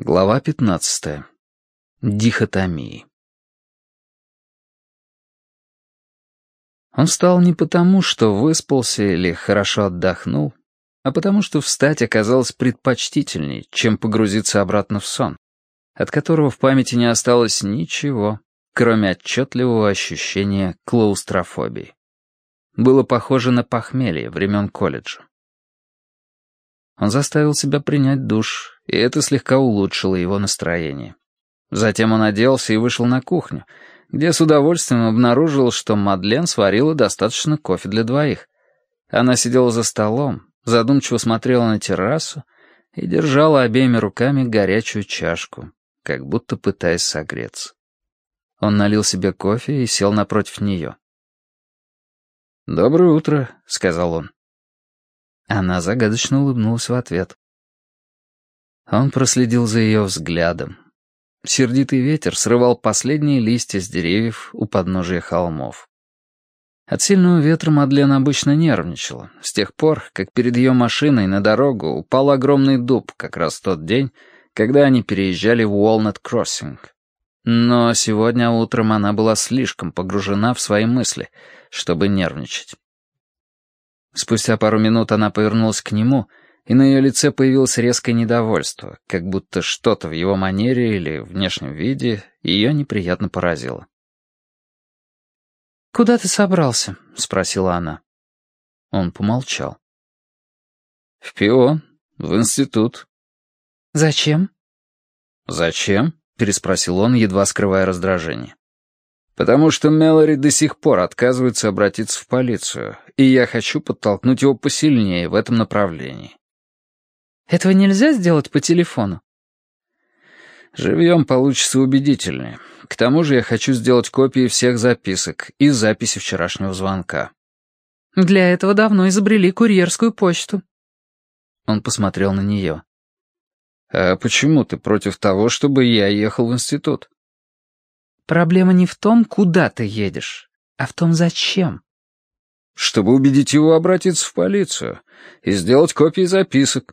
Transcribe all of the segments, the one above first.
Глава 15. Дихотомии. Он встал не потому, что выспался или хорошо отдохнул, а потому что встать оказалось предпочтительней, чем погрузиться обратно в сон, от которого в памяти не осталось ничего, кроме отчетливого ощущения клаустрофобии. Было похоже на похмелье времен колледжа. Он заставил себя принять душ, и это слегка улучшило его настроение. Затем он оделся и вышел на кухню, где с удовольствием обнаружил, что Мадлен сварила достаточно кофе для двоих. Она сидела за столом, задумчиво смотрела на террасу и держала обеими руками горячую чашку, как будто пытаясь согреться. Он налил себе кофе и сел напротив нее. «Доброе утро», — сказал он. Она загадочно улыбнулась в ответ. Он проследил за ее взглядом. Сердитый ветер срывал последние листья с деревьев у подножия холмов. От сильного ветра Мадлен обычно нервничала, с тех пор, как перед ее машиной на дорогу упал огромный дуб как раз тот день, когда они переезжали в Уолнет-Кроссинг. Но сегодня утром она была слишком погружена в свои мысли, чтобы нервничать. Спустя пару минут она повернулась к нему, и на ее лице появилось резкое недовольство, как будто что-то в его манере или внешнем виде ее неприятно поразило. «Куда ты собрался?» — спросила она. Он помолчал. «В пион, в институт». «Зачем?» «Зачем?» — переспросил он, едва скрывая раздражение. Потому что Мэлори до сих пор отказывается обратиться в полицию, и я хочу подтолкнуть его посильнее в этом направлении. Этого нельзя сделать по телефону? Живьем получится убедительнее. К тому же я хочу сделать копии всех записок и записи вчерашнего звонка. Для этого давно изобрели курьерскую почту. Он посмотрел на нее. «А почему ты против того, чтобы я ехал в институт?» Проблема не в том, куда ты едешь, а в том, зачем. Чтобы убедить его обратиться в полицию и сделать копии записок.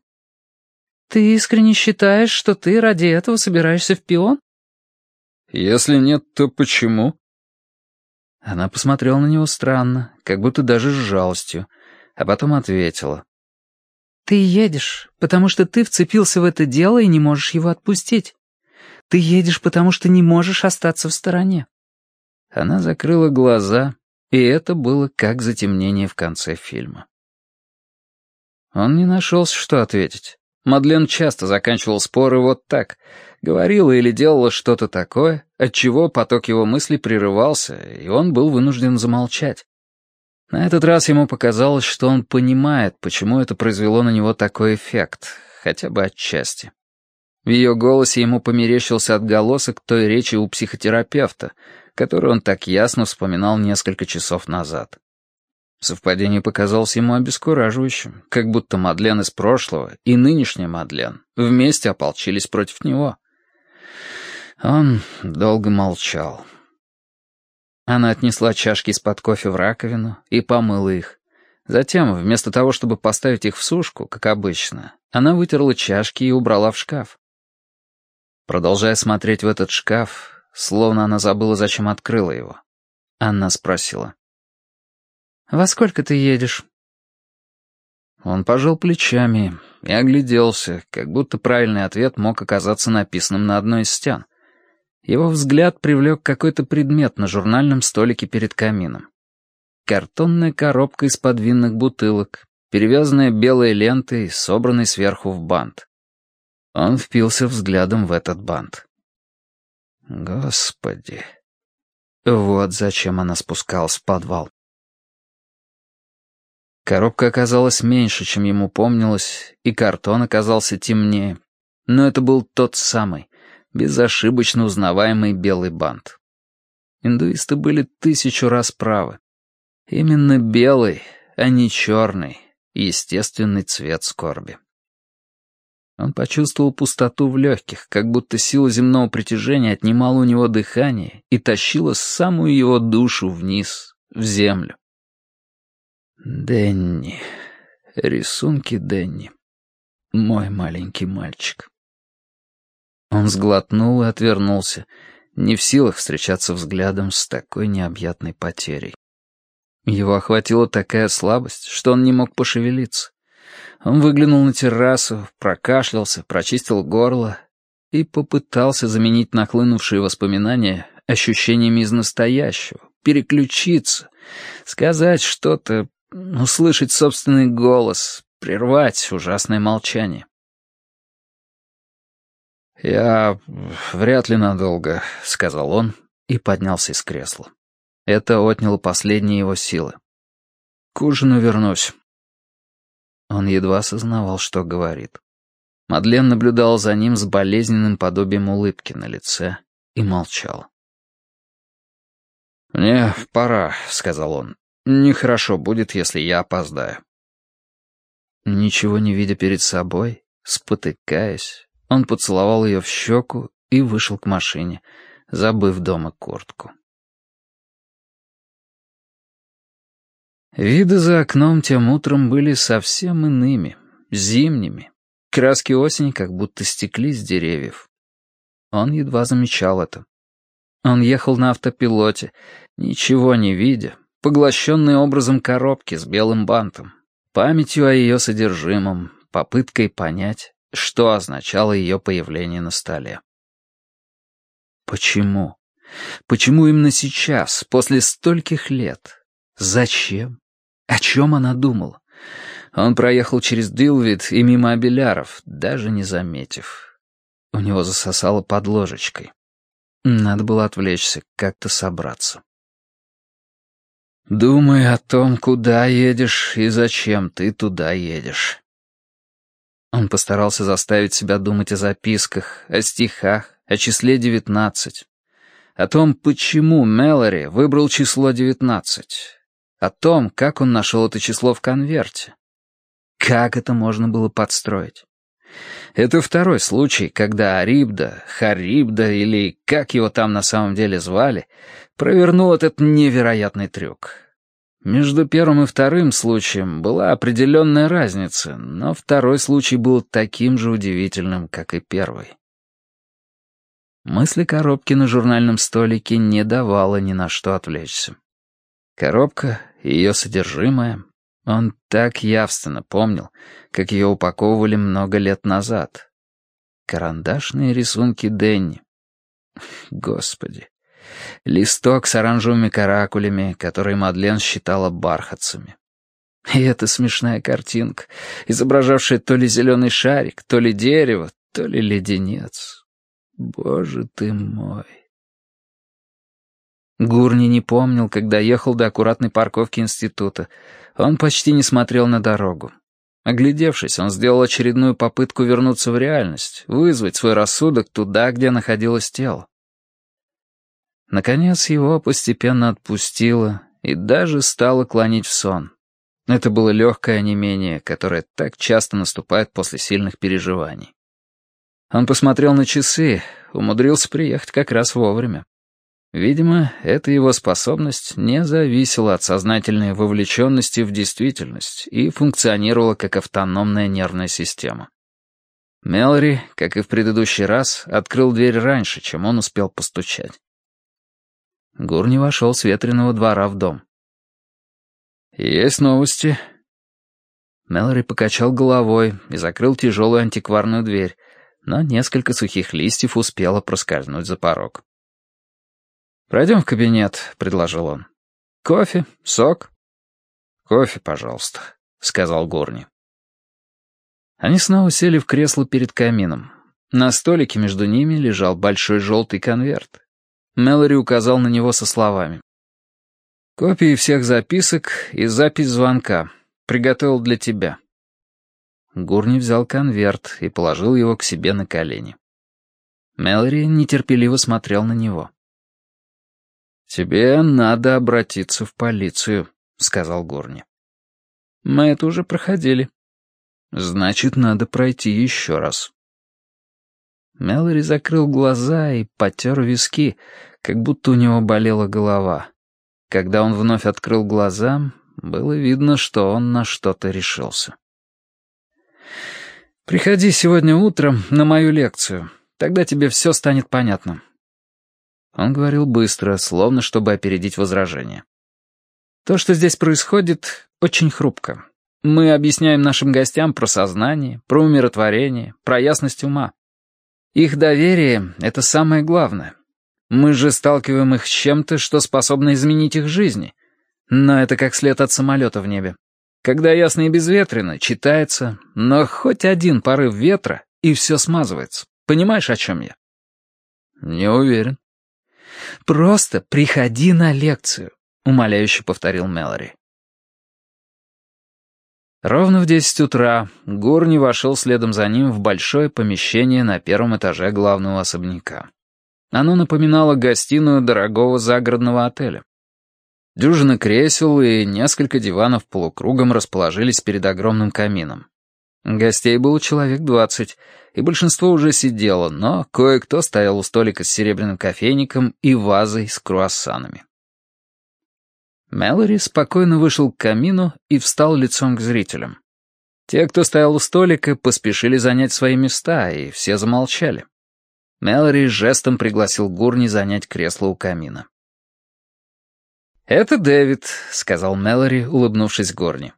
Ты искренне считаешь, что ты ради этого собираешься в пион? Если нет, то почему? Она посмотрела на него странно, как будто даже с жалостью, а потом ответила. «Ты едешь, потому что ты вцепился в это дело и не можешь его отпустить. Ты едешь, потому что не можешь остаться в стороне». Она закрыла глаза, и это было как затемнение в конце фильма. Он не нашелся, что ответить. Мадлен часто заканчивал споры вот так. Говорила или делала что-то такое, отчего поток его мыслей прерывался, и он был вынужден замолчать. На этот раз ему показалось, что он понимает, почему это произвело на него такой эффект, хотя бы отчасти. В ее голосе ему померещился отголосок той речи у психотерапевта, которую он так ясно вспоминал несколько часов назад. Совпадение показалось ему обескураживающим, как будто Мадлен из прошлого и нынешняя Мадлен вместе ополчились против него. Он долго молчал. Она отнесла чашки из-под кофе в раковину и помыла их. Затем, вместо того, чтобы поставить их в сушку, как обычно, она вытерла чашки и убрала в шкаф. Продолжая смотреть в этот шкаф, словно она забыла, зачем открыла его, Анна спросила. «Во сколько ты едешь?» Он пожал плечами и огляделся, как будто правильный ответ мог оказаться написанным на одной из стен. Его взгляд привлек какой-то предмет на журнальном столике перед камином. Картонная коробка из-под винных бутылок, перевязанная белой лентой, собранной сверху в бант. Он впился взглядом в этот бант. Господи. Вот зачем она спускалась в подвал. Коробка оказалась меньше, чем ему помнилось, и картон оказался темнее. Но это был тот самый, безошибочно узнаваемый белый бант. Индуисты были тысячу раз правы. Именно белый, а не черный, естественный цвет скорби. Он почувствовал пустоту в легких, как будто сила земного притяжения отнимала у него дыхание и тащила самую его душу вниз, в землю. Дэнни. Рисунки Дэнни. Мой маленький мальчик. Он сглотнул и отвернулся, не в силах встречаться взглядом с такой необъятной потерей. Его охватила такая слабость, что он не мог пошевелиться. Он выглянул на террасу, прокашлялся, прочистил горло и попытался заменить нахлынувшие воспоминания ощущениями из настоящего, переключиться, сказать что-то, услышать собственный голос, прервать ужасное молчание. «Я вряд ли надолго», — сказал он и поднялся из кресла. Это отняло последние его силы. «К ужину вернусь». Он едва осознавал, что говорит. Мадлен наблюдал за ним с болезненным подобием улыбки на лице и молчал. «Мне пора», — сказал он. «Нехорошо будет, если я опоздаю». Ничего не видя перед собой, спотыкаясь, он поцеловал ее в щеку и вышел к машине, забыв дома куртку. Виды за окном тем утром были совсем иными, зимними. Краски осени как будто стекли с деревьев. Он едва замечал это. Он ехал на автопилоте, ничего не видя, поглощенный образом коробки с белым бантом, памятью о ее содержимом, попыткой понять, что означало ее появление на столе. Почему? Почему именно сейчас, после стольких лет? Зачем? О чем она думала? Он проехал через Дилвид и мимо Абеляров, даже не заметив. У него засосало под ложечкой. Надо было отвлечься, как-то собраться. «Думай о том, куда едешь и зачем ты туда едешь». Он постарался заставить себя думать о записках, о стихах, о числе девятнадцать. О том, почему Мэлори выбрал число девятнадцать. О том, как он нашел это число в конверте. Как это можно было подстроить? Это второй случай, когда Арибда, Харибда или как его там на самом деле звали, провернул этот невероятный трюк. Между первым и вторым случаем была определенная разница, но второй случай был таким же удивительным, как и первый. Мысли коробки на журнальном столике не давала ни на что отвлечься. Коробка и ее содержимое он так явственно помнил, как ее упаковывали много лет назад. Карандашные рисунки Денни. Господи. Листок с оранжевыми каракулями, которые Мадлен считала бархатцами. И эта смешная картинка, изображавшая то ли зеленый шарик, то ли дерево, то ли леденец. Боже ты мой. Гурни не помнил, когда ехал до аккуратной парковки института. Он почти не смотрел на дорогу. Оглядевшись, он сделал очередную попытку вернуться в реальность, вызвать свой рассудок туда, где находилось тело. Наконец его постепенно отпустило и даже стало клонить в сон. Это было легкое онемение, которое так часто наступает после сильных переживаний. Он посмотрел на часы, умудрился приехать как раз вовремя. Видимо, эта его способность не зависела от сознательной вовлеченности в действительность и функционировала как автономная нервная система. Мелори, как и в предыдущий раз, открыл дверь раньше, чем он успел постучать. Гурни вошел с ветреного двора в дом. «Есть новости?» Мелори покачал головой и закрыл тяжелую антикварную дверь, но несколько сухих листьев успело проскользнуть за порог. «Пройдем в кабинет», — предложил он. «Кофе? Сок?» «Кофе, пожалуйста», — сказал Горни. Они снова сели в кресло перед камином. На столике между ними лежал большой желтый конверт. Мэлори указал на него со словами. «Копии всех записок и запись звонка. Приготовил для тебя». Гурни взял конверт и положил его к себе на колени. Мэлори нетерпеливо смотрел на него. «Тебе надо обратиться в полицию», — сказал Горни. «Мы это уже проходили». «Значит, надо пройти еще раз». Мэлори закрыл глаза и потер виски, как будто у него болела голова. Когда он вновь открыл глаза, было видно, что он на что-то решился. «Приходи сегодня утром на мою лекцию. Тогда тебе все станет понятно». Он говорил быстро, словно чтобы опередить возражение. «То, что здесь происходит, очень хрупко. Мы объясняем нашим гостям про сознание, про умиротворение, про ясность ума. Их доверие — это самое главное. Мы же сталкиваем их с чем-то, что способно изменить их жизни. Но это как след от самолета в небе. Когда ясно и безветренно, читается, но хоть один порыв ветра, и все смазывается. Понимаешь, о чем я? Не уверен. Просто приходи на лекцию, умоляюще повторил Мэлори. Ровно в десять утра Гурни вошел следом за ним в большое помещение на первом этаже главного особняка. Оно напоминало гостиную дорогого загородного отеля. Дюжина кресел и несколько диванов полукругом расположились перед огромным камином. Гостей было человек двадцать, и большинство уже сидело, но кое-кто стоял у столика с серебряным кофейником и вазой с круассанами. Мэлори спокойно вышел к камину и встал лицом к зрителям. Те, кто стоял у столика, поспешили занять свои места, и все замолчали. Мэлори жестом пригласил Гурни занять кресло у камина. «Это Дэвид», — сказал Мэлори, улыбнувшись Горни.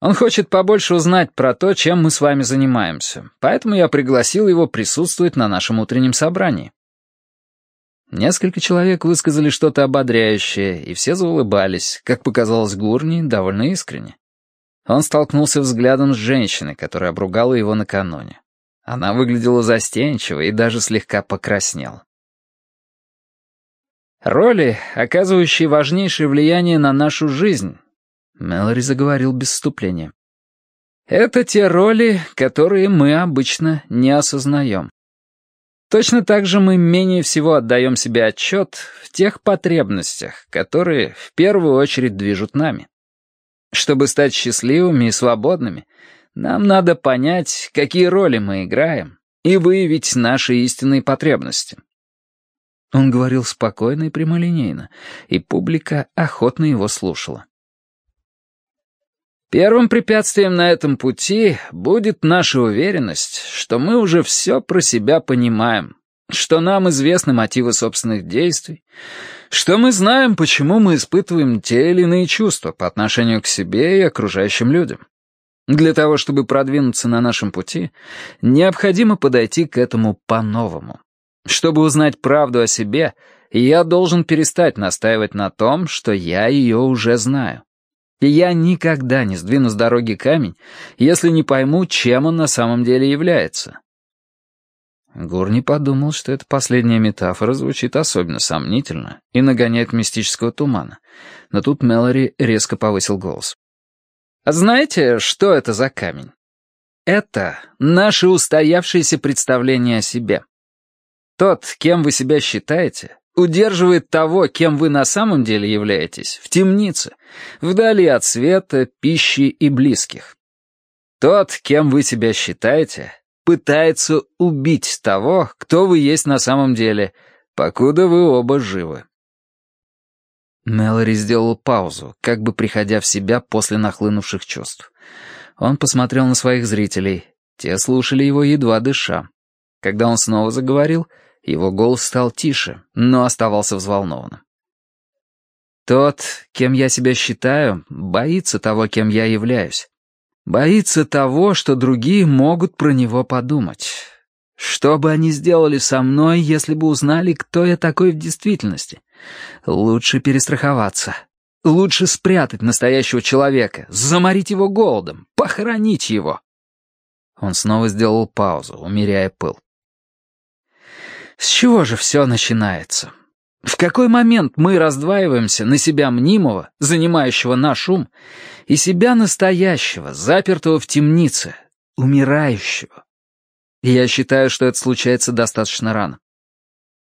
«Он хочет побольше узнать про то, чем мы с вами занимаемся, поэтому я пригласил его присутствовать на нашем утреннем собрании». Несколько человек высказали что-то ободряющее, и все заулыбались, как показалось Гурни, довольно искренне. Он столкнулся взглядом с женщиной, которая обругала его накануне. Она выглядела застенчиво и даже слегка покраснела. Роли, оказывающие важнейшее влияние на нашу жизнь, Мэлори заговорил без вступления. Это те роли, которые мы обычно не осознаем. Точно так же мы менее всего отдаем себе отчет в тех потребностях, которые в первую очередь движут нами. Чтобы стать счастливыми и свободными, нам надо понять, какие роли мы играем, и выявить наши истинные потребности. Он говорил спокойно и прямолинейно, и публика охотно его слушала. Первым препятствием на этом пути будет наша уверенность, что мы уже все про себя понимаем, что нам известны мотивы собственных действий, что мы знаем, почему мы испытываем те или иные чувства по отношению к себе и окружающим людям. Для того, чтобы продвинуться на нашем пути, необходимо подойти к этому по-новому. Чтобы узнать правду о себе, я должен перестать настаивать на том, что я ее уже знаю. И я никогда не сдвину с дороги камень, если не пойму, чем он на самом деле является. Гурни подумал, что эта последняя метафора звучит особенно сомнительно и нагоняет мистического тумана. Но тут Мэлори резко повысил голос. «А знаете, что это за камень? Это наше устоявшееся представление о себе. Тот, кем вы себя считаете, удерживает того, кем вы на самом деле являетесь, в темнице, вдали от света, пищи и близких. Тот, кем вы себя считаете, пытается убить того, кто вы есть на самом деле, покуда вы оба живы. Мэлори сделал паузу, как бы приходя в себя после нахлынувших чувств. Он посмотрел на своих зрителей. Те слушали его, едва дыша. Когда он снова заговорил — его голос стал тише, но оставался взволнованным. Тот, кем я себя считаю, боится того, кем я являюсь. Боится того, что другие могут про него подумать. Что бы они сделали со мной, если бы узнали, кто я такой в действительности? Лучше перестраховаться. Лучше спрятать настоящего человека, заморить его голодом, похоронить его. Он снова сделал паузу, умеряя пыл. С чего же все начинается? В какой момент мы раздваиваемся на себя мнимого, занимающего наш ум, и себя настоящего, запертого в темнице, умирающего? Я считаю, что это случается достаточно рано.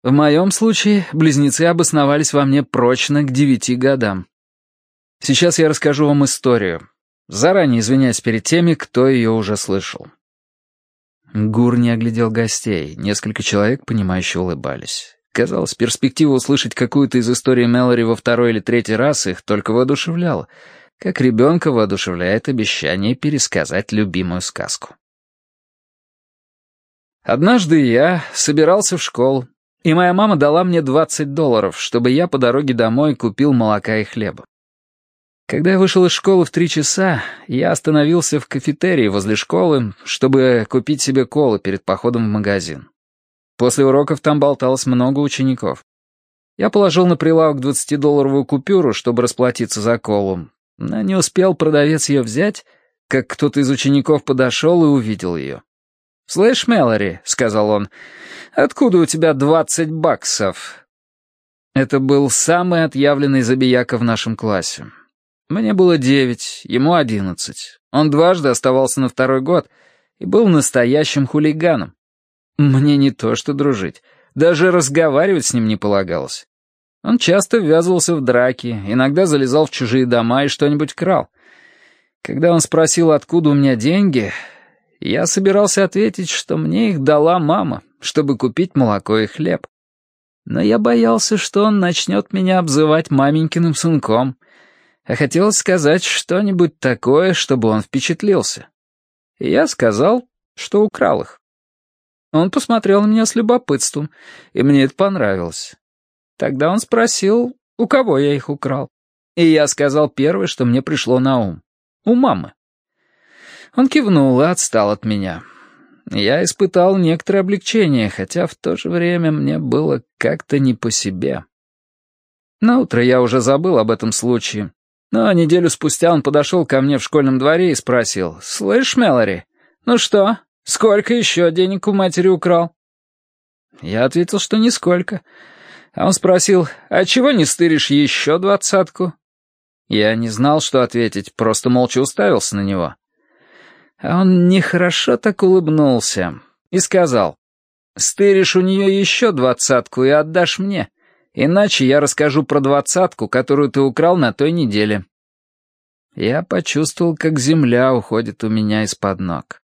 В моем случае близнецы обосновались во мне прочно к девяти годам. Сейчас я расскажу вам историю, заранее извиняюсь перед теми, кто ее уже слышал. Гур не оглядел гостей, несколько человек, понимающе улыбались. Казалось, перспектива услышать какую-то из историй Мэлори во второй или третий раз их только воодушевляла, как ребенка воодушевляет обещание пересказать любимую сказку. Однажды я собирался в школу, и моя мама дала мне 20 долларов, чтобы я по дороге домой купил молока и хлеба. Когда я вышел из школы в три часа, я остановился в кафетерии возле школы, чтобы купить себе колы перед походом в магазин. После уроков там болталось много учеников. Я положил на прилавок 20-долларовую купюру, чтобы расплатиться за колу, но не успел продавец ее взять, как кто-то из учеников подошел и увидел ее. «Слышь, Мэлори», — сказал он, — «откуда у тебя двадцать баксов?» Это был самый отъявленный забияка в нашем классе. Мне было девять, ему одиннадцать. Он дважды оставался на второй год и был настоящим хулиганом. Мне не то что дружить, даже разговаривать с ним не полагалось. Он часто ввязывался в драки, иногда залезал в чужие дома и что-нибудь крал. Когда он спросил, откуда у меня деньги, я собирался ответить, что мне их дала мама, чтобы купить молоко и хлеб. Но я боялся, что он начнет меня обзывать маменькиным сынком, а хотелось сказать что-нибудь такое, чтобы он впечатлился. И я сказал, что украл их. Он посмотрел на меня с любопытством, и мне это понравилось. Тогда он спросил, у кого я их украл. И я сказал первое, что мне пришло на ум. У мамы. Он кивнул и отстал от меня. Я испытал некоторое облегчение, хотя в то же время мне было как-то не по себе. На утро я уже забыл об этом случае, но неделю спустя он подошел ко мне в школьном дворе и спросил, «Слышь, Мэлори, ну что, сколько еще денег у матери украл?» Я ответил, что нисколько. А он спросил, «А чего не стыришь еще двадцатку?» Я не знал, что ответить, просто молча уставился на него. А он нехорошо так улыбнулся и сказал, «Стыришь у нее еще двадцатку и отдашь мне, иначе я расскажу про двадцатку, которую ты украл на той неделе». Я почувствовал, как земля уходит у меня из-под ног.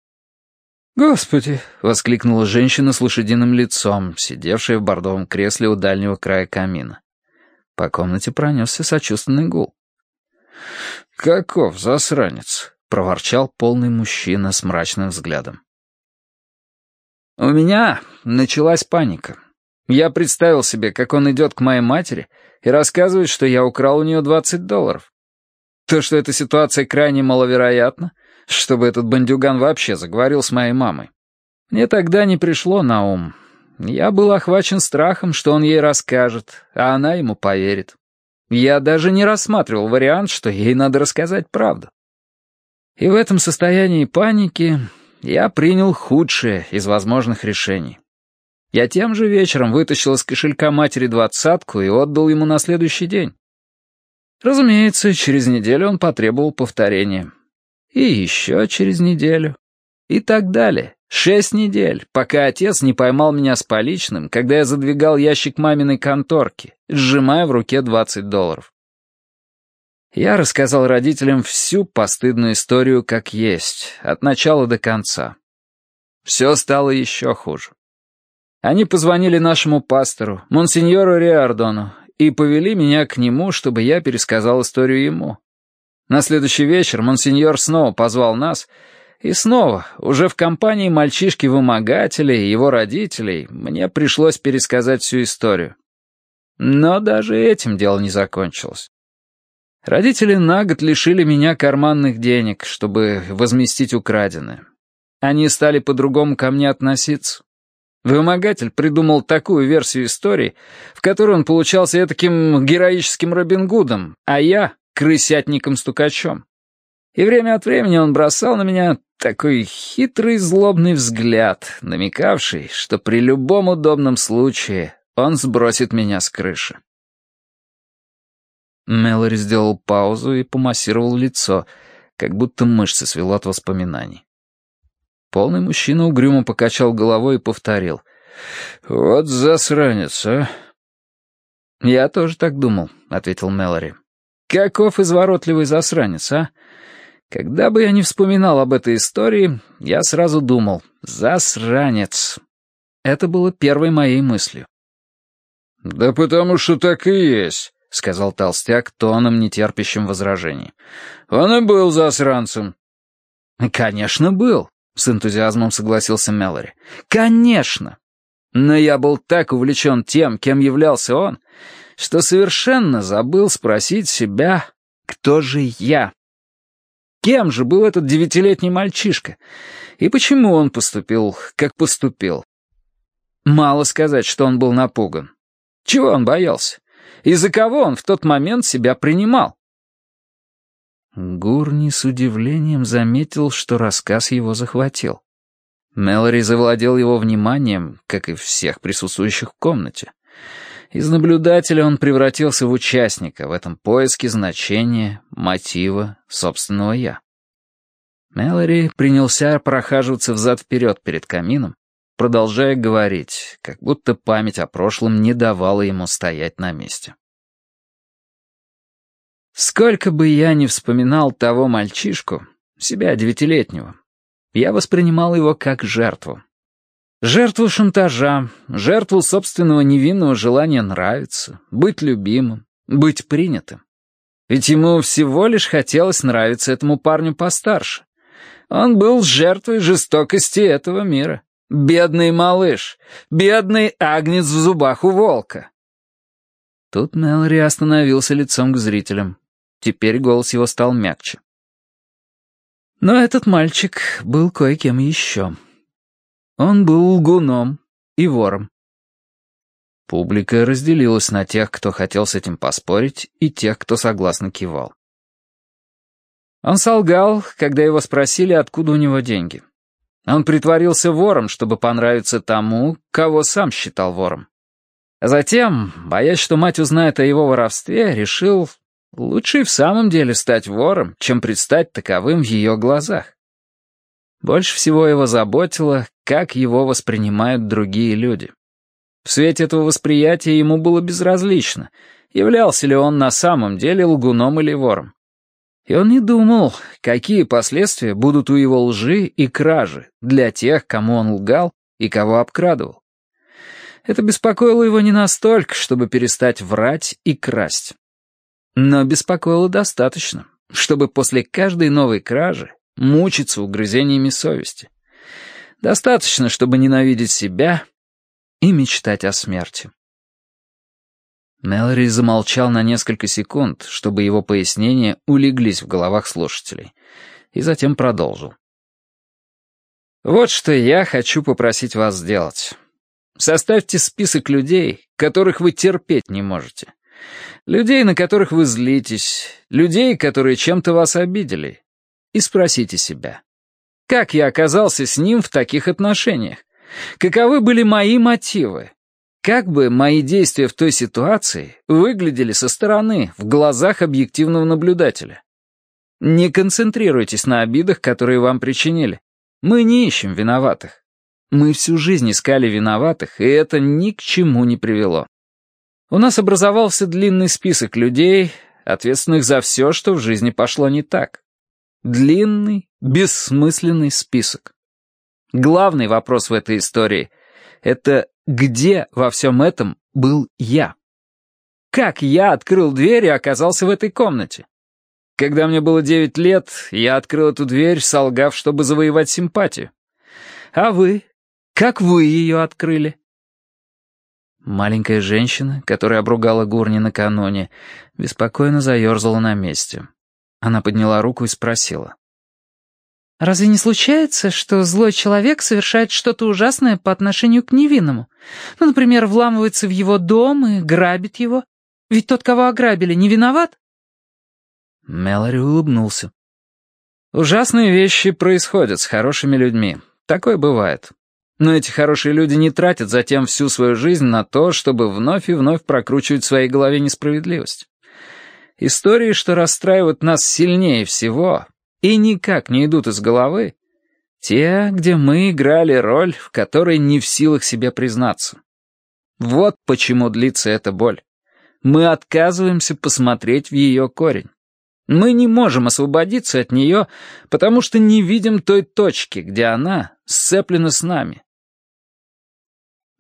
«Господи!» — воскликнула женщина с лошадиным лицом, сидевшая в бордовом кресле у дальнего края камина. По комнате пронесся сочувственный гул. «Каков засранец!» — проворчал полный мужчина с мрачным взглядом. У меня началась паника. Я представил себе, как он идет к моей матери и рассказывает, что я украл у нее 20 долларов. То, что эта ситуация крайне маловероятна, чтобы этот бандюган вообще заговорил с моей мамой. Мне тогда не пришло на ум. Я был охвачен страхом, что он ей расскажет, а она ему поверит. Я даже не рассматривал вариант, что ей надо рассказать правду. И в этом состоянии паники я принял худшее из возможных решений. Я тем же вечером вытащил из кошелька матери двадцатку и отдал ему на следующий день. Разумеется, через неделю он потребовал повторения. И еще через неделю. И так далее. Шесть недель, пока отец не поймал меня с поличным, когда я задвигал ящик маминой конторки, сжимая в руке двадцать долларов. Я рассказал родителям всю постыдную историю как есть, от начала до конца. Все стало еще хуже. Они позвонили нашему пастору, монсеньору Риардону, и повели меня к нему, чтобы я пересказал историю ему. На следующий вечер монсеньор снова позвал нас, и снова, уже в компании мальчишки-вымогателей и его родителей, мне пришлось пересказать всю историю. Но даже этим дело не закончилось. Родители на год лишили меня карманных денег, чтобы возместить украденное. Они стали по-другому ко мне относиться. Вымогатель придумал такую версию истории, в которой он получался таким героическим Робин Гудом, а я — крысятником-стукачом. И время от времени он бросал на меня такой хитрый злобный взгляд, намекавший, что при любом удобном случае он сбросит меня с крыши. Мэлори сделал паузу и помассировал лицо, как будто мышцы свело от воспоминаний. Полный мужчина угрюмо покачал головой и повторил. «Вот засранец, а!» «Я тоже так думал», — ответил Мэлори. «Каков изворотливый засранец, а? Когда бы я не вспоминал об этой истории, я сразу думал «засранец». Это было первой моей мыслью. «Да потому что так и есть», — сказал толстяк тоном, нетерпящим возражений. «Он и был засранцем». «Конечно, был. — с энтузиазмом согласился Мэлори. «Конечно! Но я был так увлечен тем, кем являлся он, что совершенно забыл спросить себя, кто же я? Кем же был этот девятилетний мальчишка? И почему он поступил, как поступил? Мало сказать, что он был напуган. Чего он боялся? И за кого он в тот момент себя принимал? Гурни с удивлением заметил, что рассказ его захватил. Мэлори завладел его вниманием, как и всех присутствующих в комнате. Из наблюдателя он превратился в участника в этом поиске значения, мотива, собственного «я». Мэлори принялся прохаживаться взад-вперед перед камином, продолжая говорить, как будто память о прошлом не давала ему стоять на месте. Сколько бы я ни вспоминал того мальчишку, себя девятилетнего, я воспринимал его как жертву. Жертву шантажа, жертву собственного невинного желания нравиться, быть любимым, быть принятым. Ведь ему всего лишь хотелось нравиться этому парню постарше. Он был жертвой жестокости этого мира. Бедный малыш, бедный агнец в зубах у волка. Тут Мэлори остановился лицом к зрителям. Теперь голос его стал мягче. Но этот мальчик был кое-кем еще. Он был лгуном и вором. Публика разделилась на тех, кто хотел с этим поспорить, и тех, кто согласно кивал. Он солгал, когда его спросили, откуда у него деньги. Он притворился вором, чтобы понравиться тому, кого сам считал вором. Затем, боясь, что мать узнает о его воровстве, решил, Лучше и в самом деле стать вором, чем предстать таковым в ее глазах. Больше всего его заботило, как его воспринимают другие люди. В свете этого восприятия ему было безразлично, являлся ли он на самом деле лгуном или вором. И он не думал, какие последствия будут у его лжи и кражи для тех, кому он лгал и кого обкрадывал. Это беспокоило его не настолько, чтобы перестать врать и красть. Но беспокоило достаточно, чтобы после каждой новой кражи мучиться угрызениями совести. Достаточно, чтобы ненавидеть себя и мечтать о смерти. Мэлори замолчал на несколько секунд, чтобы его пояснения улеглись в головах слушателей, и затем продолжил. «Вот что я хочу попросить вас сделать. Составьте список людей, которых вы терпеть не можете. Людей, на которых вы злитесь, людей, которые чем-то вас обидели. И спросите себя, как я оказался с ним в таких отношениях? Каковы были мои мотивы? Как бы мои действия в той ситуации выглядели со стороны, в глазах объективного наблюдателя? Не концентрируйтесь на обидах, которые вам причинили. Мы не ищем виноватых. Мы всю жизнь искали виноватых, и это ни к чему не привело. У нас образовался длинный список людей, ответственных за все, что в жизни пошло не так. Длинный, бессмысленный список. Главный вопрос в этой истории — это где во всем этом был я? Как я открыл дверь и оказался в этой комнате? Когда мне было девять лет, я открыл эту дверь, солгав, чтобы завоевать симпатию. А вы? Как вы ее открыли? Маленькая женщина, которая обругала Гурни накануне, беспокойно заерзала на месте. Она подняла руку и спросила. «Разве не случается, что злой человек совершает что-то ужасное по отношению к невинному? Ну, например, вламывается в его дом и грабит его? Ведь тот, кого ограбили, не виноват?» Мэлори улыбнулся. «Ужасные вещи происходят с хорошими людьми. Такое бывает. Но эти хорошие люди не тратят затем всю свою жизнь на то, чтобы вновь и вновь прокручивать в своей голове несправедливость. Истории, что расстраивают нас сильнее всего и никак не идут из головы, те, где мы играли роль, в которой не в силах себе признаться. Вот почему длится эта боль. Мы отказываемся посмотреть в ее корень. Мы не можем освободиться от нее, потому что не видим той точки, где она сцеплена с нами.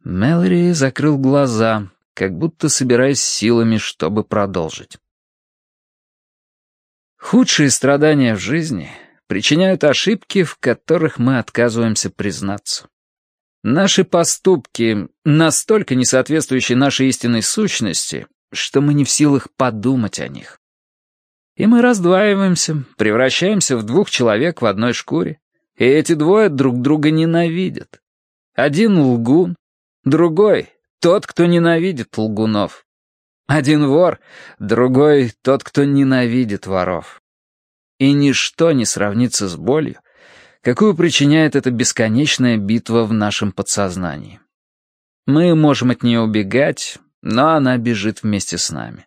Мэлори закрыл глаза, как будто собираясь силами, чтобы продолжить. Худшие страдания в жизни причиняют ошибки, в которых мы отказываемся признаться. Наши поступки настолько не соответствующие нашей истинной сущности, что мы не в силах подумать о них. И мы раздваиваемся, превращаемся в двух человек в одной шкуре, и эти двое друг друга ненавидят. Один лгун, другой — тот, кто ненавидит лгунов. Один вор, другой — тот, кто ненавидит воров. И ничто не сравнится с болью, какую причиняет эта бесконечная битва в нашем подсознании. Мы можем от нее убегать, но она бежит вместе с нами.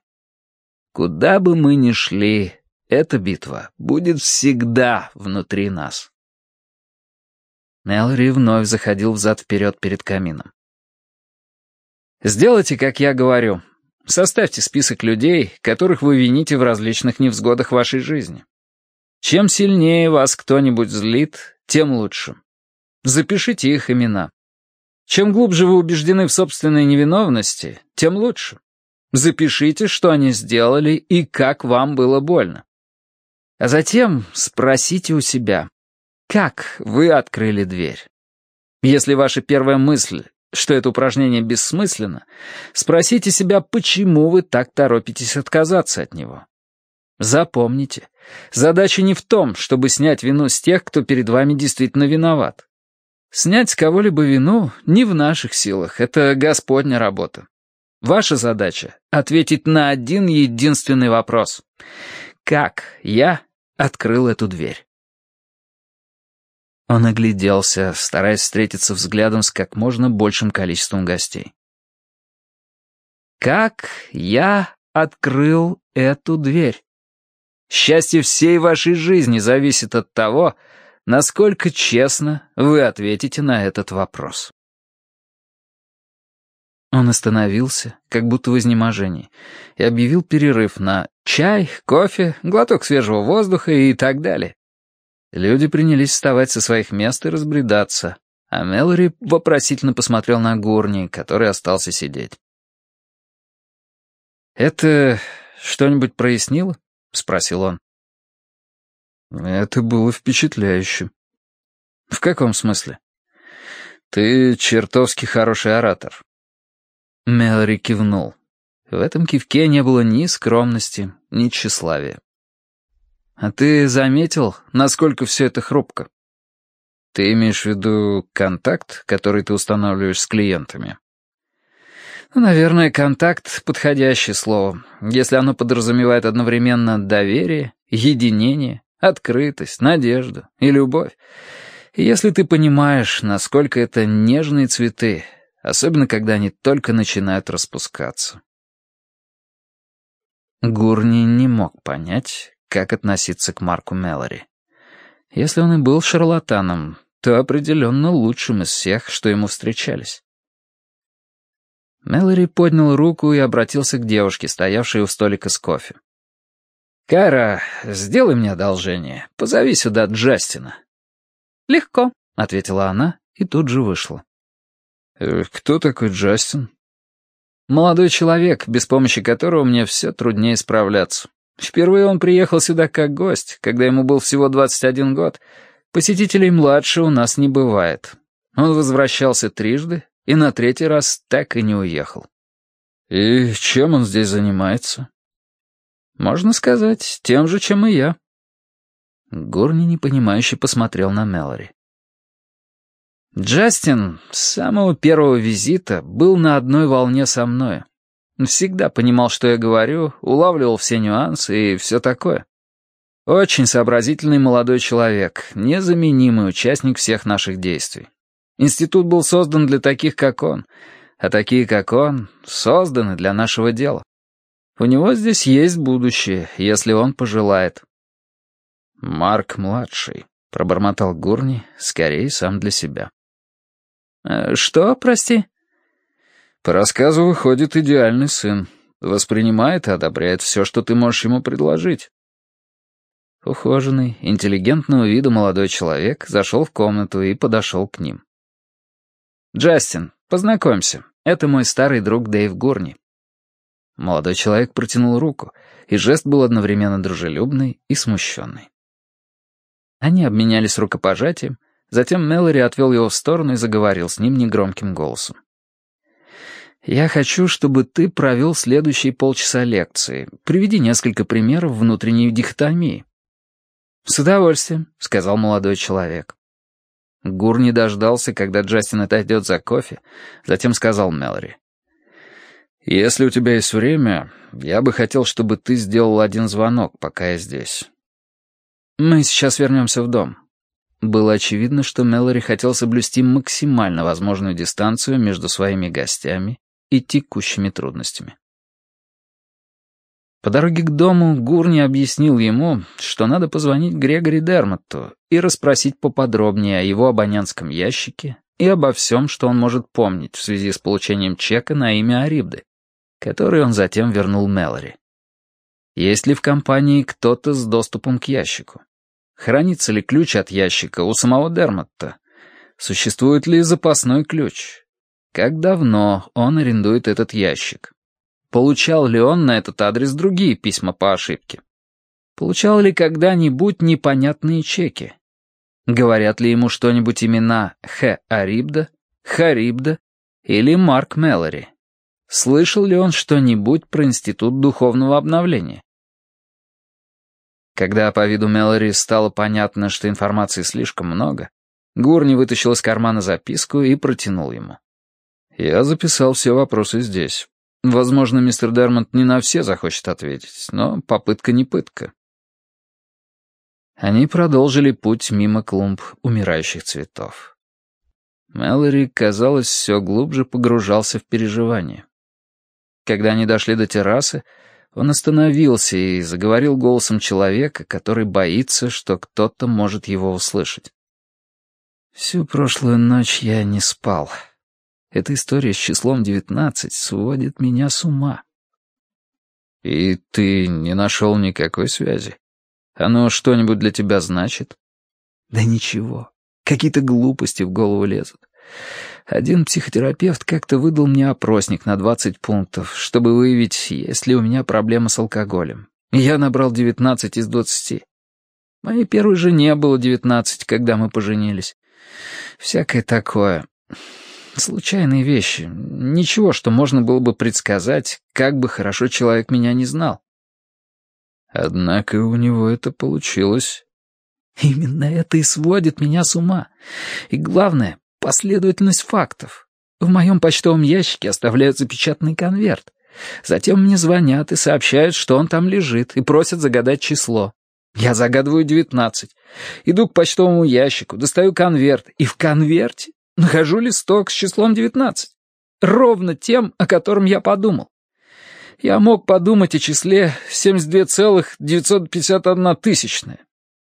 Куда бы мы ни шли, эта битва будет всегда внутри нас. Мэлори вновь заходил взад-вперед перед камином. «Сделайте, как я говорю. Составьте список людей, которых вы вините в различных невзгодах вашей жизни. Чем сильнее вас кто-нибудь злит, тем лучше. Запишите их имена. Чем глубже вы убеждены в собственной невиновности, тем лучше. Запишите, что они сделали и как вам было больно. А затем спросите у себя, как вы открыли дверь? Если ваша первая мысль, что это упражнение бессмысленно, спросите себя, почему вы так торопитесь отказаться от него. Запомните, задача не в том, чтобы снять вину с тех, кто перед вами действительно виноват. Снять с кого-либо вину не в наших силах, это Господня работа. Ваша задача — ответить на один единственный вопрос. Как я открыл эту дверь? Он огляделся, стараясь встретиться взглядом с как можно большим количеством гостей. «Как я открыл эту дверь?» Счастье всей вашей жизни зависит от того, насколько честно вы ответите на этот вопрос. Он остановился, как будто в изнеможении, и объявил перерыв на чай, кофе, глоток свежего воздуха и так далее. Люди принялись вставать со своих мест и разбредаться, а Мэлори вопросительно посмотрел на Гурни, который остался сидеть. «Это что-нибудь прояснило?» — спросил он. «Это было впечатляюще». «В каком смысле?» «Ты чертовски хороший оратор». Мэлори кивнул. В этом кивке не было ни скромности, ни тщеславия. «А ты заметил, насколько все это хрупко?» «Ты имеешь в виду контакт, который ты устанавливаешь с клиентами?» Ну, наверное, контакт — подходящее слово, если оно подразумевает одновременно доверие, единение, открытость, надежду и любовь. И если ты понимаешь, насколько это нежные цветы, особенно когда они только начинают распускаться. Гурни не мог понять, как относиться к Марку Меллори. Если он и был шарлатаном, то определенно лучшим из всех, что ему встречались. Мэлори поднял руку и обратился к девушке, стоявшей у столика с кофе. «Кара, сделай мне одолжение. Позови сюда Джастина». «Легко», — ответила она и тут же вышла. «Э, «Кто такой Джастин?» «Молодой человек, без помощи которого мне все труднее справляться. Впервые он приехал сюда как гость, когда ему был всего 21 год. Посетителей младше у нас не бывает. Он возвращался трижды и на третий раз так и не уехал. И чем он здесь занимается? Можно сказать, тем же, чем и я. Горни непонимающе посмотрел на Мэлори. Джастин с самого первого визита был на одной волне со мной. Всегда понимал, что я говорю, улавливал все нюансы и все такое. Очень сообразительный молодой человек, незаменимый участник всех наших действий. Институт был создан для таких, как он, а такие, как он, созданы для нашего дела. У него здесь есть будущее, если он пожелает. «Марк-младший», — пробормотал Гурни, скорее сам для себя. «Э, «Что, прости?» По рассказу выходит идеальный сын. Воспринимает и одобряет все, что ты можешь ему предложить. Ухоженный, интеллигентного вида молодой человек зашел в комнату и подошел к ним. «Джастин, познакомься, это мой старый друг Дэйв Гурни». Молодой человек протянул руку, и жест был одновременно дружелюбный и смущенный. Они обменялись рукопожатием, затем Мэлори отвел его в сторону и заговорил с ним негромким голосом. «Я хочу, чтобы ты провел следующие полчаса лекции. Приведи несколько примеров внутренней дихотомии». «С удовольствием», — сказал молодой человек. Гур не дождался, когда Джастин отойдет за кофе, затем сказал Мэлори. «Если у тебя есть время, я бы хотел, чтобы ты сделал один звонок, пока я здесь». «Мы сейчас вернемся в дом». Было очевидно, что Мэлори хотел соблюсти максимально возможную дистанцию между своими гостями и текущими трудностями. По дороге к дому Гурни объяснил ему, что надо позвонить Грегори Дермотту и расспросить поподробнее о его абонентском ящике и обо всем, что он может помнить в связи с получением чека на имя Арибды, который он затем вернул Мэлори. Есть ли в компании кто-то с доступом к ящику? Хранится ли ключ от ящика у самого Дермотта? Существует ли запасной ключ? Как давно он арендует этот ящик? Получал ли он на этот адрес другие письма по ошибке? Получал ли когда-нибудь непонятные чеки? Говорят ли ему что-нибудь имена Х. Арибда, Харибда или Марк Меллори? Слышал ли он что-нибудь про Институт духовного обновления? Когда по виду Меллори стало понятно, что информации слишком много, Гурни вытащил из кармана записку и протянул ему. «Я записал все вопросы здесь. Возможно, мистер Дермонт не на все захочет ответить, но попытка не пытка». Они продолжили путь мимо клумб умирающих цветов. Мэлори, казалось, все глубже погружался в переживания. Когда они дошли до террасы, он остановился и заговорил голосом человека, который боится, что кто-то может его услышать. «Всю прошлую ночь я не спал. Эта история с числом девятнадцать сводит меня с ума». «И ты не нашел никакой связи? Оно что-нибудь для тебя значит?» «Да ничего. Какие-то глупости в голову лезут. Один психотерапевт как-то выдал мне опросник на 20 пунктов, чтобы выявить, есть ли у меня проблема с алкоголем. я набрал 19 из 20. Моей первой жене было 19, когда мы поженились. Всякое такое. Случайные вещи. Ничего, что можно было бы предсказать, как бы хорошо человек меня не знал. Однако у него это получилось. Именно это и сводит меня с ума. И главное, последовательность фактов. В моем почтовом ящике оставляют запечатанный конверт. Затем мне звонят и сообщают, что он там лежит, и просят загадать число. Я загадываю девятнадцать. Иду к почтовому ящику, достаю конверт, и в конверте нахожу листок с числом девятнадцать. Ровно тем, о котором я подумал. Я мог подумать о числе 72,951 тысячное.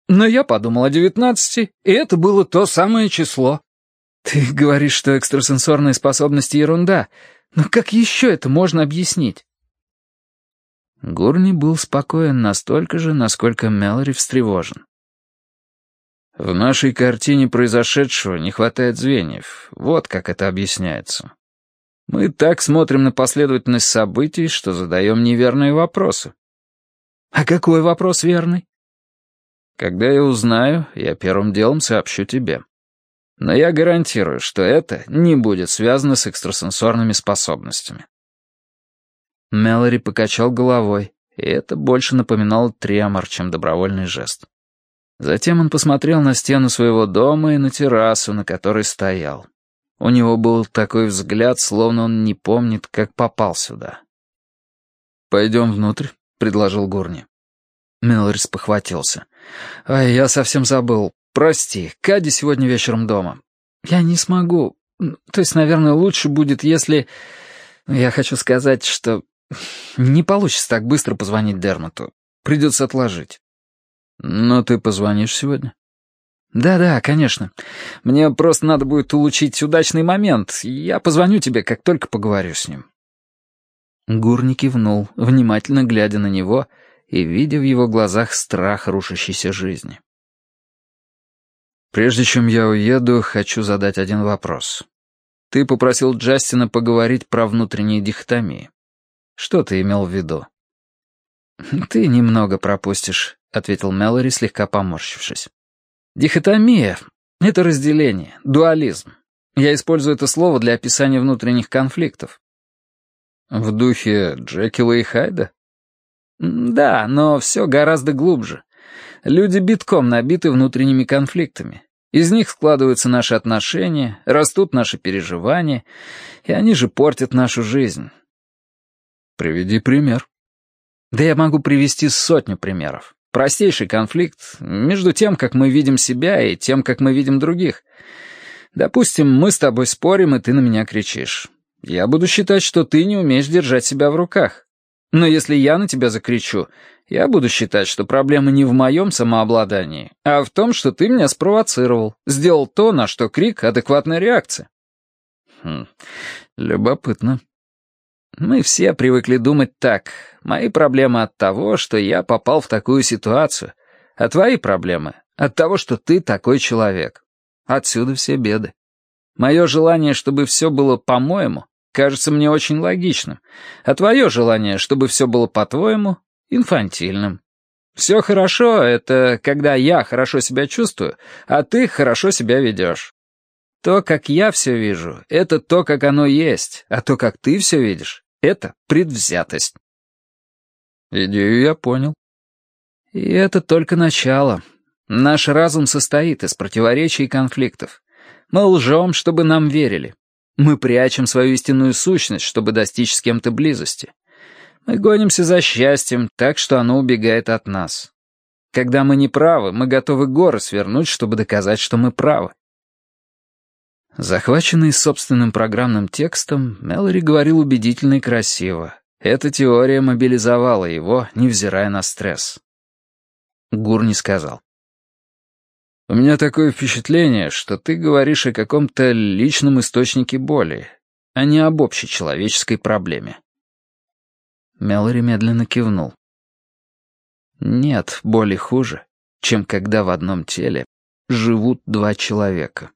Но я подумал о девятнадцати, и это было то самое число. Ты говоришь, что экстрасенсорные способности — ерунда. Но как еще это можно объяснить? Гурни был спокоен настолько же, насколько Мэлори встревожен. В нашей картине произошедшего не хватает звеньев. Вот как это объясняется. Мы так смотрим на последовательность событий, что задаем неверные вопросы. А какой вопрос верный? Когда я узнаю, я первым делом сообщу тебе. Но я гарантирую, что это не будет связано с экстрасенсорными способностями. Мэлори покачал головой, и это больше напоминало тремор, чем добровольный жест. Затем он посмотрел на стену своего дома и на террасу, на которой стоял. У него был такой взгляд, словно он не помнит, как попал сюда. «Пойдем внутрь», — предложил Гурни. Мэлори спохватился. «Ай, я совсем забыл. «Прости, Кади сегодня вечером дома. Я не смогу. То есть, наверное, лучше будет, если... Я хочу сказать, что не получится так быстро позвонить Дермоту. Придется отложить». «Но ты позвонишь сегодня?» «Да-да, конечно. Мне просто надо будет улучшить удачный момент. Я позвоню тебе, как только поговорю с ним». Гурни кивнул, внимательно глядя на него и видя в его глазах страх рушащейся жизни. Прежде чем я уеду, хочу задать один вопрос. Ты попросил Джастина поговорить про внутренние дихотомии. Что ты имел в виду? «Ты немного пропустишь», — ответил Мэлори, слегка поморщившись. Дихотомия — это разделение, дуализм. Я использую это слово для описания внутренних конфликтов. В духе Джекила и Хайда? Да, но все гораздо глубже. Люди битком набиты внутренними конфликтами. Из них складываются наши отношения, растут наши переживания, и они же портят нашу жизнь. Приведи пример. Да я могу привести сотню примеров. Простейший конфликт между тем, как мы видим себя, и тем, как мы видим других. Допустим, мы с тобой спорим, и ты на меня кричишь. Я буду считать, что ты не умеешь держать себя в руках. Но если я на тебя закричу, я буду считать, что проблема не в моем самообладании, а в том, что ты меня спровоцировал, сделал то, на что крик — адекватная реакция. Хм, любопытно. Мы все привыкли думать так. Мои проблемы от того, что я попал в такую ситуацию, а твои проблемы от того, что ты такой человек. Отсюда все беды. Мое желание, чтобы все было по-моему, кажется мне очень логичным, а твое желание, чтобы все было по-твоему, инфантильным. Все хорошо — это когда я хорошо себя чувствую, а ты хорошо себя ведешь. То, как я все вижу, это то, как оно есть, а то, как ты все видишь, это предвзятость. Идею я понял. И это только начало. Наш разум состоит из противоречий и конфликтов. Мы лжем, чтобы нам верили. Мы прячем свою истинную сущность, чтобы достичь с кем-то близости. Мы гонимся за счастьем, так что оно убегает от нас. Когда мы не правы, мы готовы горы свернуть, чтобы доказать, что мы правы. Захваченный собственным программным текстом, Мэлори говорил убедительно и красиво. Эта теория мобилизовала его, невзирая на стресс. Гурни сказал. У меня такое впечатление, что ты говоришь о каком-то личном источнике боли, а не об общечеловеческой проблеме. Мелори медленно кивнул. Нет боли хуже, чем когда в одном теле живут два человека.